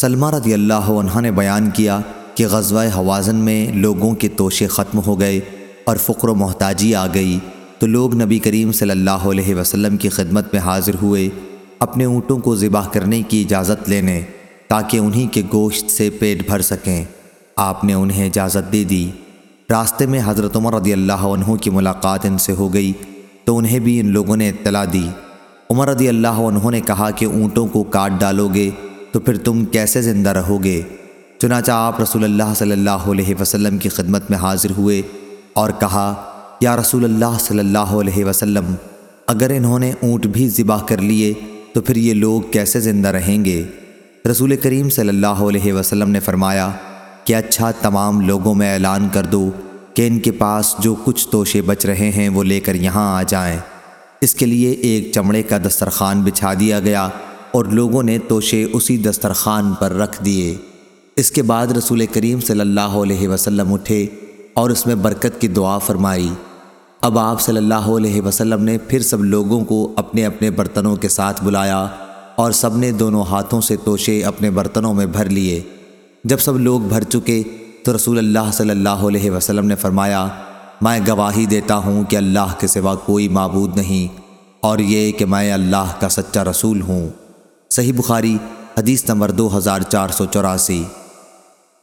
سلمہ رضی اللہ عنہ نے بیان کیا کہ غزوہ حوازن میں لوگوں کے توشے ختم ہو گئے اور فقر و محتاجی آ گئی۔ تو لوگ نبی کریم صلی اللہ علیہ وسلم کی خدمت میں حاضر ہوئے، اپنے اونٹوں کو ذبح کرنے کی اجازت لینے تاکہ انہی کے گوشت سے پیٹ بھر سکیں۔ آپ نے انہیں اجازت دے دی۔ راستے میں حضرت عمر رضی اللہ عنہ کی ملاقات ان سے ہو گئی، تو انہیں بھی ان لوگوں نے اطلاع دی۔ عمر رضی اللہ عنہ نے کہا کہ اونٹوں کو کاٹ ڈالو گے تو پھر تم کیسے زندہ رہو گے چنانچہ آپ رسول اللہ صلی اللہ علیہ وسلم کی خدمت میں حاضر ہوئے اور کہا، یا رسول اللہ صلی اللہ علیہ وسلم، اگر انہوں نے اونٹ بھی ذبح کر لیے تو پھر یہ لوگ کیسے زندہ رہیں گے؟ رسول کریم صلی اللہ علیہ وسلم نے فرمایا، کہ اچھا تمام لوگوں میں اعلان کر دو کہ ان کے پاس جو کچھ توشے بچ رہے ہیں وہ لے کر یہاں آ جائیں۔ اس کے لیے ایک چمڑے کا دسترخوان بچھا دیا گیا اور لوگوں نے توشے اسی دسترخوان پر رکھ دیے۔ اس کے بعد رسول کریم صلی اللہ علیہ وسلم اٹھے اور اس میں برکت کی دعا فرمائی۔ اب آپ صلی اللہ علیہ وسلم نے پھر سب لوگوں کو اپنے اپنے برتنوں کے ساتھ بلایا اور سب نے دونوں ہاتھوں سے توشے اپنے برتنوں میں بھر لیے۔ جب سب لوگ بھر چکے تو رسول اللہ صلی اللہ علیہ وسلم نے فرمایا، میں گواہی دیتا ہوں کہ اللہ کے سوا کوئی معبود نہیں اور یہ کہ میں اللہ کا سچا رسول ہوں۔ صحیح بخاری حدیث نمبر دو ہزار چار سو چوراسی۔